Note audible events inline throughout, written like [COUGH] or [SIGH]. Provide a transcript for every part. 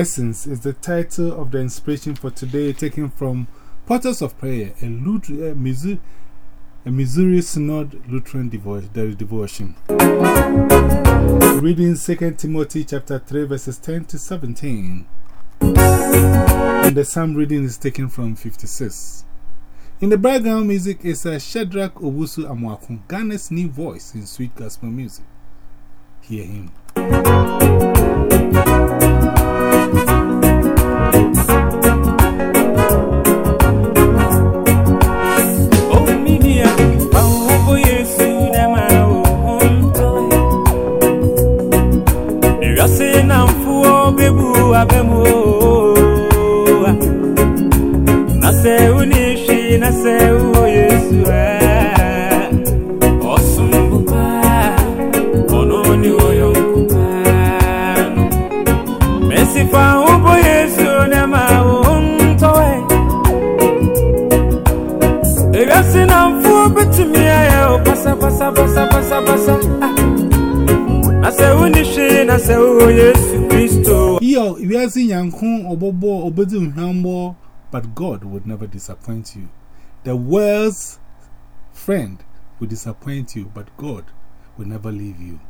Presence is the title of the inspiration for today, taken from Portals of Prayer, a, Lutheran, Missouri, a Missouri Synod Lutheran devotion. Reading 2 Timothy chapter 3, verses 10 to 17. And the psalm reading is taken from 56. In the background music is a Shadrach Owusu Amwakun, Ghana's new voice in sweet gospel music. Hear him. se unishi na se u yesu eh. osumbuka ononi oyo mesifa ubo yesu ne ma untowe egasi na mfu betumi ayo pasa pasa pasa pasa pasa. Ah. Na se unishi na se yesu kristo. Yo wiase nyankun obobo obedi nhwambo but God would never disappoint you. The world's friend will disappoint you, but God will never leave you.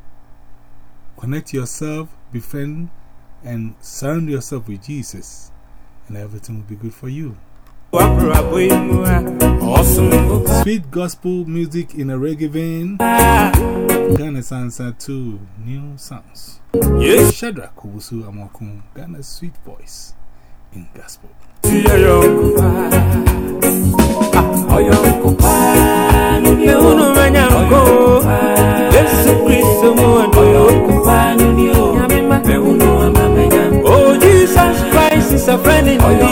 Connect yourself, befriend, and surround yourself with Jesus, and everything will be good for you. Sweet gospel music in a reggae vein. Ghana's answer to new songs. Yes. Shadrach Kubusu Amokun, Ghana's sweet voice in gospel. Oh,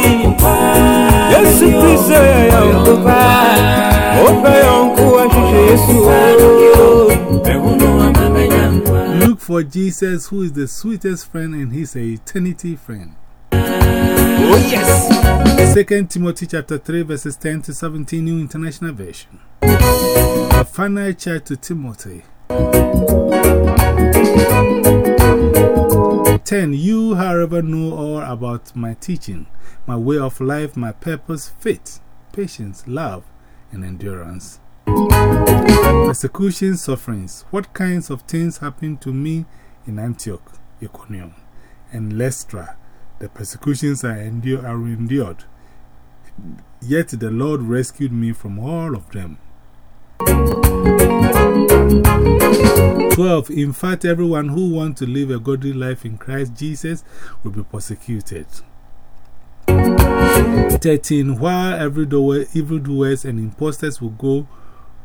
indeed. Yes, Christ, Look for Jesus, who is the sweetest friend and he's a eternity friend. Oh, yes. 2 Timothy chapter 3, verses 10 to 17, New International Version. A final charge to Timothy. 10. You, however, know all about my teaching, my way of life, my purpose, faith, patience, love, and endurance. Persecution, sufferings. What kinds of things happened to me in Antioch, Iconium, and Lystra? The persecutions I endure, are endured. Yet the Lord rescued me from all of them. 12. In fact, everyone who wants to live a godly life in Christ Jesus will be persecuted. 13. While every doer, evildoers and impostors will go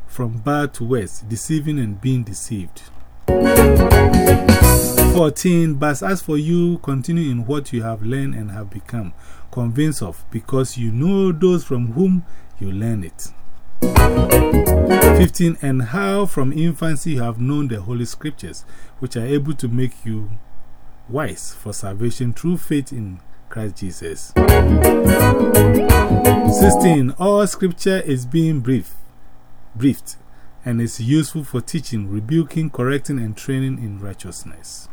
from bad to worse, deceiving and being deceived. 14. But as for you, continue in what you have learned and have become convinced of, because you know those from whom you learn it. 15. And how from infancy you have known the Holy Scriptures, which are able to make you wise for salvation through faith in Christ Jesus. 16. All Scripture is being brief, briefed and is useful for teaching, rebuking, correcting, and training in righteousness.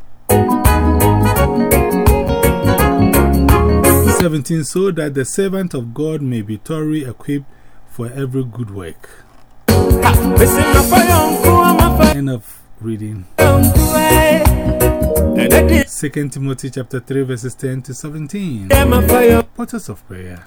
17. So that the servant of God may be thoroughly equipped for every good work. End of reading. 2 Timothy chapter 3 verses 10 to 17. Portals of Prayer.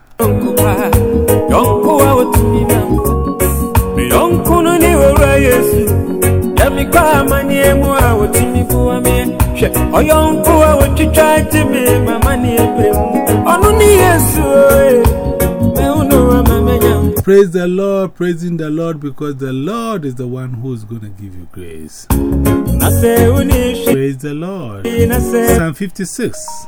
Praise the Lord, praising the Lord because the Lord is the one who's going to give you grace. Praise the Lord. Psalm 56.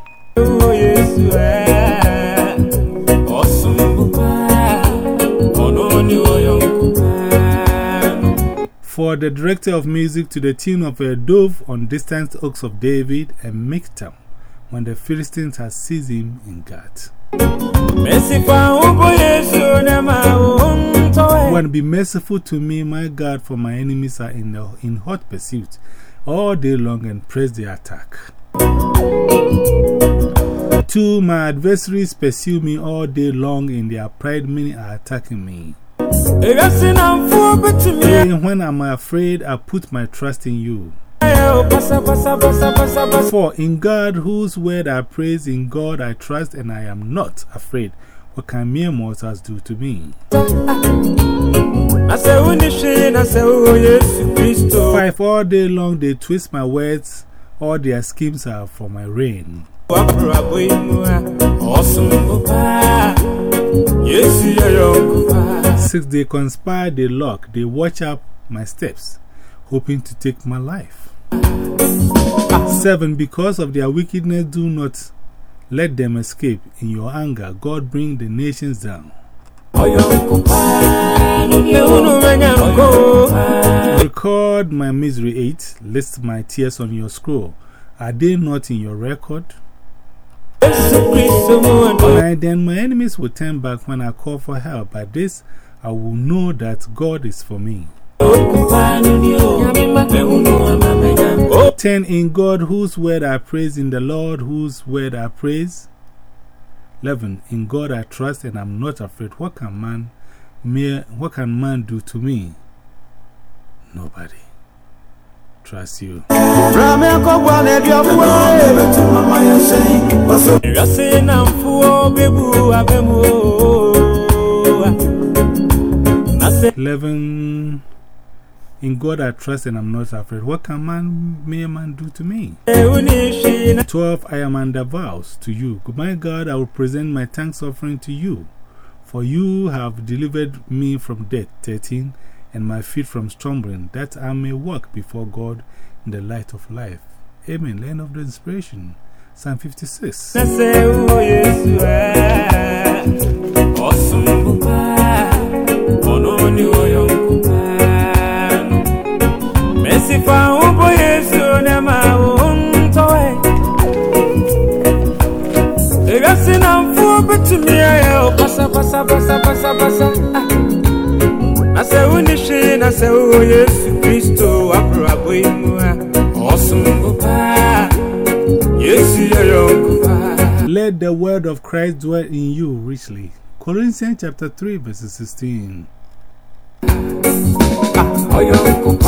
For the director of music to the tune of a dove on distant oaks of David and Michtam when the Philistines had seized him in Gath. When be merciful to me, my God, for my enemies are in, the, in hot pursuit all day long and press their attack. Two, my adversaries pursue me all day long. In their pride, many are attacking me. Three, when am I'm afraid, I put my trust in you. Four, in God, whose word I praise, in God I trust, and I am not afraid. What can mere mortals do to me? Five, all day long they twist my words, all their schemes are for my reign. Six, they conspire, they lock, they watch up my steps, hoping to take my life. Seven, because of their wickedness, do not let them escape. In your anger, God bring the nations down. Record my misery 8. List my tears on your scroll. Are they not in your record? Nine, then my enemies will turn back when I call for help. By this, I will know that God is for me. 10 In God, whose word I praise, in the Lord, whose word I praise. 11 In God I trust and I'm not afraid. What can man, mere, what can man do to me? Nobody. Trust you. Eleven in God I trust and I'm not afraid. What can man, mere man do to me? 12. I am under vows to you. My God, I will present my thanks offering to you. For you have delivered me from death. 13. And my feet from stumbling, that I may walk before God in the light of life. Amen. Land of the inspiration. Psalm 56. Sifa upo Yesu na mauntoe Egasi na mfuo betumi ayo Pasa pasa pasa pasa pasa Nase unishi nase uo Yesu Kristo Waprabo imu Osumbo pa Yesu yoyo kupa Let the word of Christ dwell in you richly. Colossians chapter 3 verses 16. When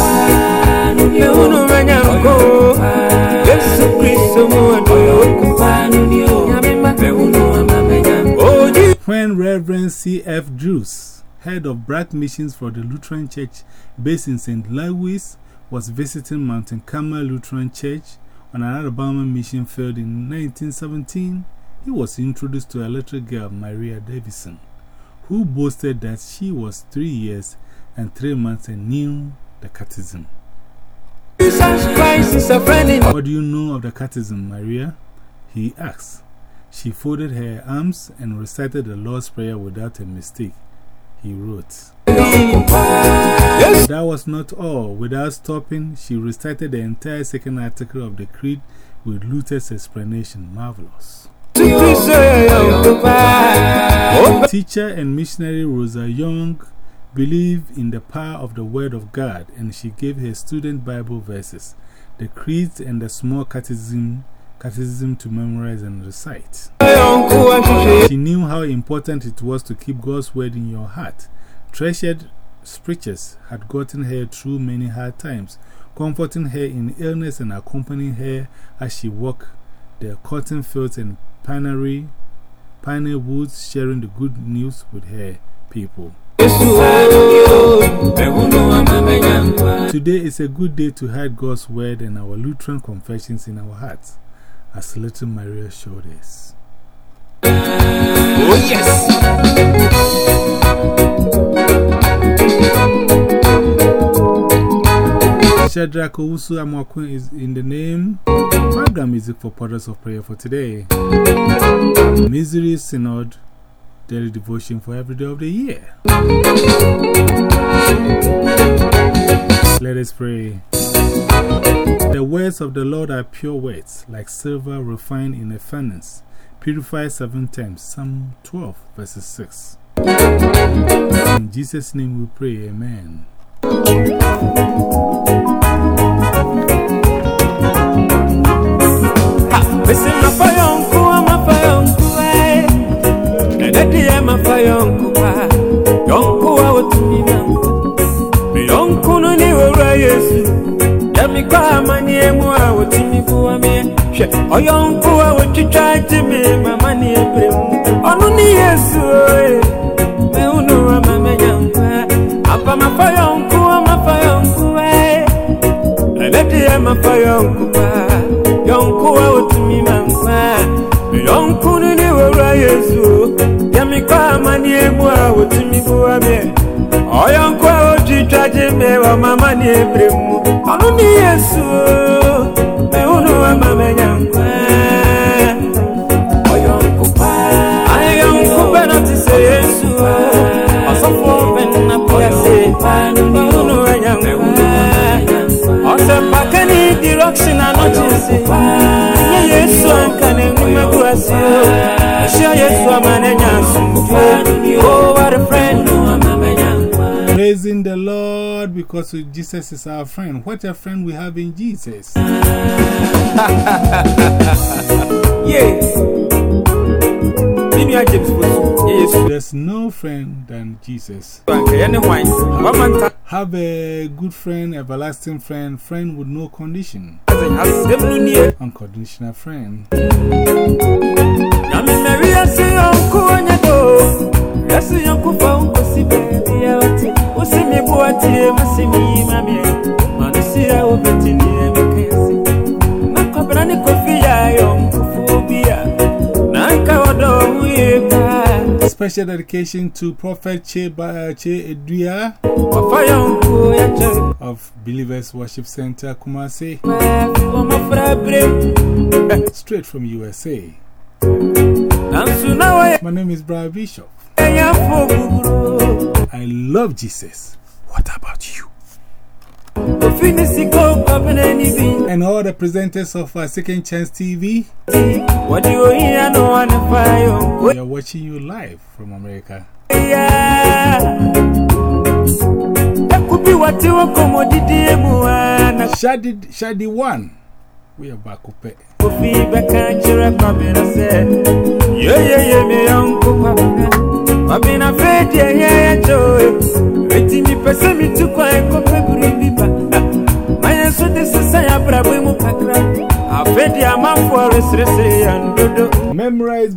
Reverend C.F. Drewes, head of Black Missions for the Lutheran Church based in St. Louis, was visiting Mountain Carmel Lutheran Church on an Alabama mission field in 1917, he was introduced to a little girl, Maria Davison, who boasted that she was three years and three months and knew the catechism. What do you know of the catechism, Maria? He asked. She folded her arms and recited the Lord's Prayer without a mistake. He wrote. That was not all. Without stopping, she recited the entire second article of the Creed with Luther's explanation. Marvelous. Teacher and missionary Rosa Young believed in the power of the Word of God and she gave her student Bible verses, the creeds, and the small catechism, catechism to memorize and recite. She knew how important it was to keep God's Word in your heart. Treasured preachers had gotten her through many hard times, comforting her in illness and accompanying her as she walked the cotton fields and pinery, pioneer woods, sharing the good news with her people. Today is a good day to hide God's word and our Lutheran confessions in our hearts, as little Maria showed us. Oh, yes! Shadrach Owusu Amwakun is in the name. Background music for Portals of Prayer for today. Missouri Synod Daily Devotion for every day of the year. Let us pray words of the Lord are pure words, like silver refined in a furnace, purified seven times. Psalm 12, verses 6. In Jesus' name we pray, Amen. hwɛ. Ɔyɔ nko a wɔtwitwa gye me mama ne ɛbrɛ mu. Ɔno ne yesu oe mehu no a ma mɛnya nkwa. Apa mafa yɔ nko a mafa yɔ a eh. ɛbɛdeɛ mafa yɔ nko a yɔ nko a wɔtumi ma nkwa. Meyɔ nko no ne wɔwura yesu. Deɛ mekɔ amanneɛ mu a wɔtumi boa me. Ɔyɔ nko a wɔtwitwa gye me wɔ mama ne ɛbrɛ mu. Ɔno ne yesu mpaka ne direction anɔkye se nyɛ yesu anka ne nnwuma gu ase o ɛhyia yesu ama no anya asomdwo oh what a friend Praising the Lord because Jesus is our friend. What a friend we have in Jesus. [LAUGHS] yeah There's no friend than Jesus. anka yɛ ne hwan wamanta Have a good friend, everlasting friend, friend with no condition, asɛm no nie unconditional friend. nyame Special dedication to Prophet Che, ba uh, che Eduya of Believers Worship Center, Kumasi, straight from USA. My name is Brian Bishop. I love Jesus. What about you? And all the presenters of uh, Second Chance TV, wɔde ohia no wane fa yɔnko we are watching you live from America. Ekubi wati wako didi mu ana Shadi, Shadi one. We are back up. kofi beka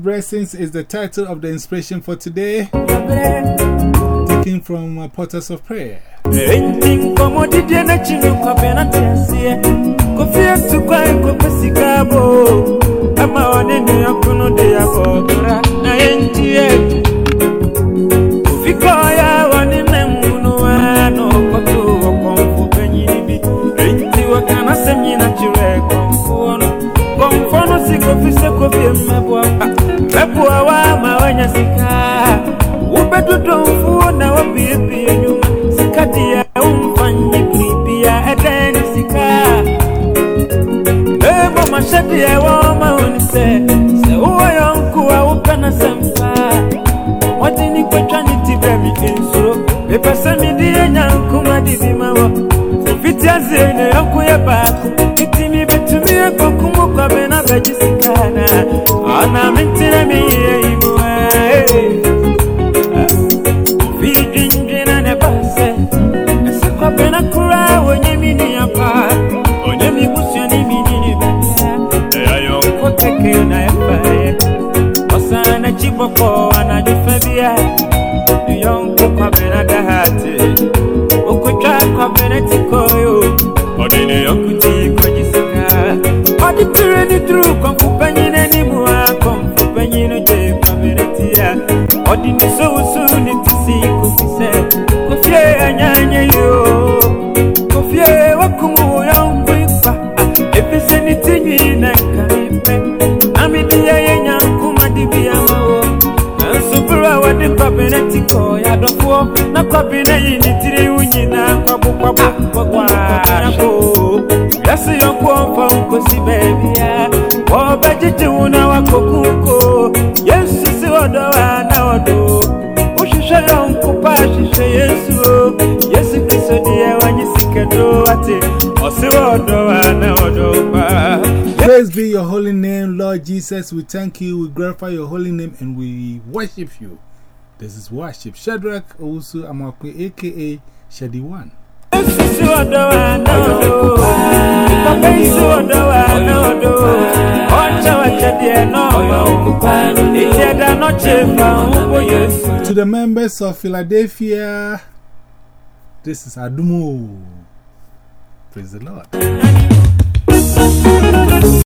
Blessings is the title of the inspiration for today, taken from uh, Portals of Prayer. enti fiti aseɛ ne yɔnko yɛ baako metimi na tiri wo na wakɔkuko yesu se ɔdɔ a na ɔdɔ wohwehwɛ yɔnko pa yesu yesu kristo deɛ wanye sikaduro ate ɔse wɔdɔ a na ɔdɔ paa Praise be your holy name, Lord Jesus. We thank you, we glorify your holy name, and we worship you. This is worship. Shadrach also Amakwe, aka Shady One. To the members of Philadelphia, this is Adumu. Praise the Lord.